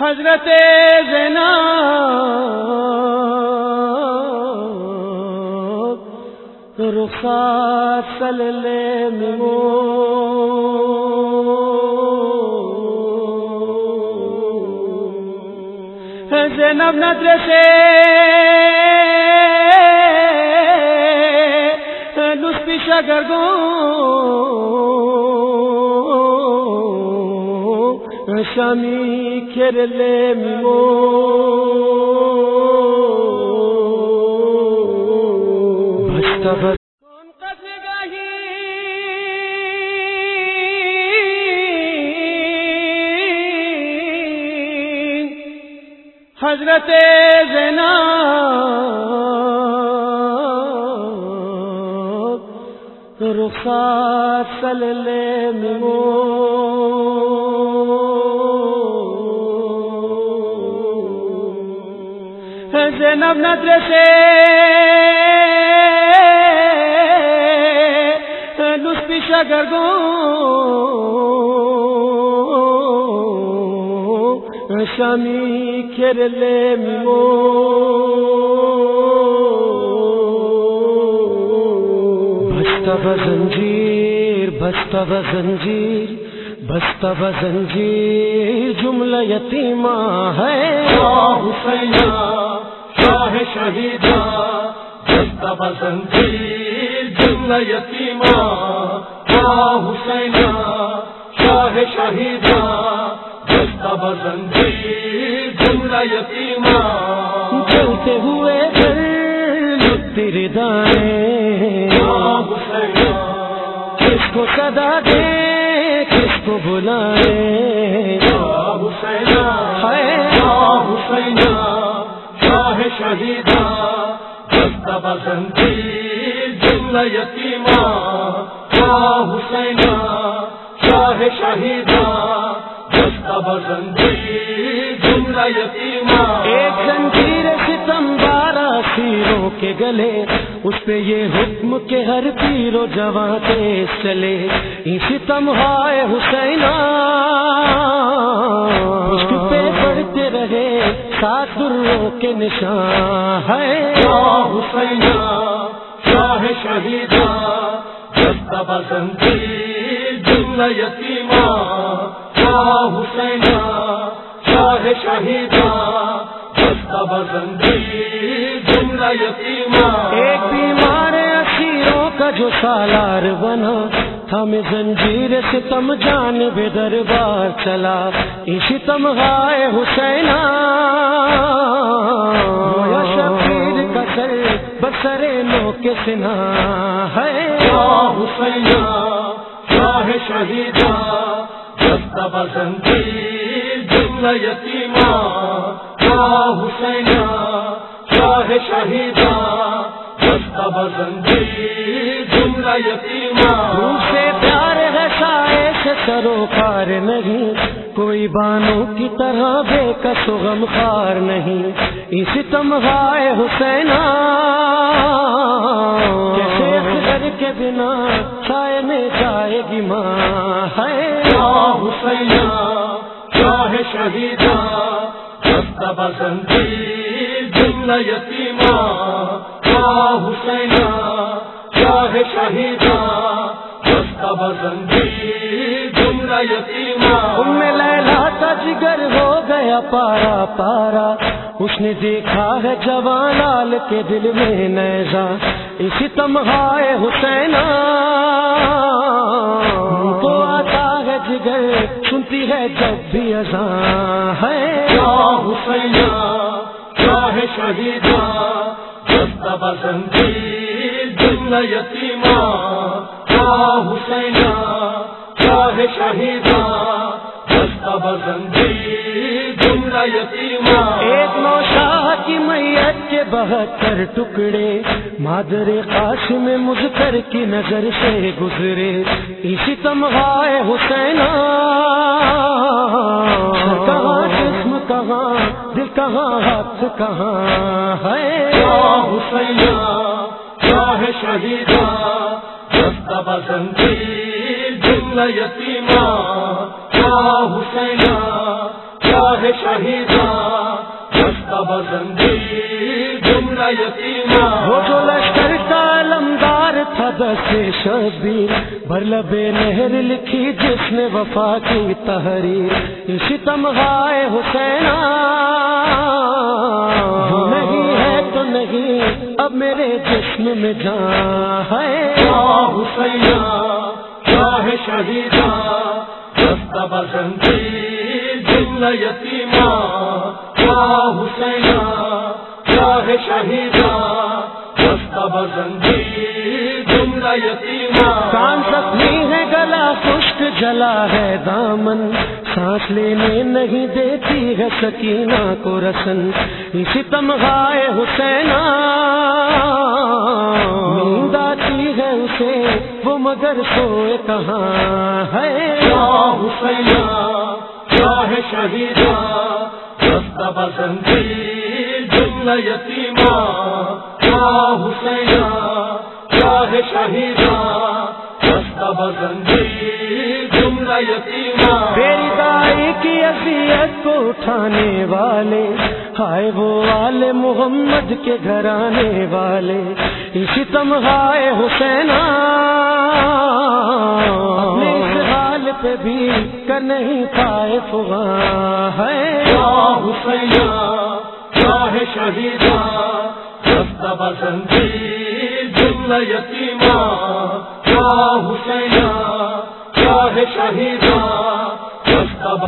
حضرت زینا رخصات سلے مو زینب نظر سے لسپی شگر گو شامی کھیر لے مو حضرت زینا رخصات سل لے مو زینب نظر سے لسپی شگر گو شامی کھیر لے مو زنجیر، بستا زنجیر بستا زنجیر، جملہ یتیمہ ہے۔ حسین شاہ شہیدا بستا زنجیر، جملہ یتیمہ۔ حسین شاہ شہیدا بستا زنجیر، جملہ یتیمہ۔ چلتے ہوئے تیرے دانے کس کو صدا دے، کس کو بلائے۔ حسین شاہ شہیدا بستا زنجیر حسین شاہ شہیدا ایک زنجیر ستم بارہ سیروں کے گلے اس پہ یہ حکم کے ہر پیرو جوان تیز چلے ستم ہائے حسینا پہ پڑھتے رہے سات دروں کے نشان ہے۔ حسین شاہ شہیدا بستا زنجیر جملہ یتیمہ۔ حسین شاہ شہیدا بستا زنجیر جملہ یتیمہ۔ ایک بیمار اسیروں کا جو سالار بنا ہم زنجیر سے تم جان بے دربار چلا۔ اسی تم ہائے حسینا شبیر کا سر بسرے نو کے سنا ہے۔ حسین شاہ شہیدا بستا زنجیر جملہ یتیمہ حسین شاہ شہیدا بستا زنجیر جملہ یتیمہ۔ سے پیار ہے سائے سے سروکار نہیں کوئی بانو کی طرح بے کس غم خار نہیں۔ اسی تم ہائے حسینا۔ کر کے بنا چائے میں جائے گی ماں۔ ہے حسین شاہ شہیدا بستا زنجیر جملہ یتیمہ۔ حسین شاہ شہیدا ام لیلا کا جگر ہو گیا پارا پارا۔ اس نے دیکھا ہے جوان لال کے دل میں نیزا۔ اسی تمہائے حسینا تو آتا ہے جگر سنتی ہے جب بھی ازاں ہے حسین شاہ شہیدا بستا زنجیر جملہ یتیمہ۔ حسین شاہ شہیدا بستا زنجیر جملہ یتیمہ۔ ایک نو شاہ کی میت کے بہتر ٹکڑے مادر قاسم مذکر کی نظر سے گزرے۔ اسی تمغائے حسینا کہاں جسم کہاں دل کہاں ہاتھ کہاں ہے؟ حسین بسنتی جملہ یتیما کیا حسینا کیا ہے شہیدا دست بسنتی جملہ یتیما وہ جو لشکر کا علمدار تھا دس شبیر بھر لبے نہر لکھی جس نے وفا کی تحریر۔ اسی تمغائے حسینا نہیں۔ اب میرے جسم میں جان ہے۔ کیا حسینا کیا ہے شہیدا دست بسنتی جملہ یتیما کیا حسینا کیا ہے شہیدا دست بسنتی جملہ یتیما جلا ہے دامن، سانس لینے نہیں دیتی ہے سکینہ کو رسن۔ اسی تمغائے حسینا نیند آتی ہے اسے، وہ مگر سوئے کہاں ہے؟ کیا حسینا کیا ہے شہیدا بسنتی جملہ یتیما کیا حسینا کیا ہے شہیدا میری دائی کی اذیت کو اٹھانے والے، ہائے وہ والے محمد کے گھر آنے والے، اسی تمغائے حسینا۔ اپنے اس حال پہ بھی کر نہیں پائے فغاں۔ ہے کیا حسینا کیا ہے یتیما کیا حسینا کیا ہے شہیدا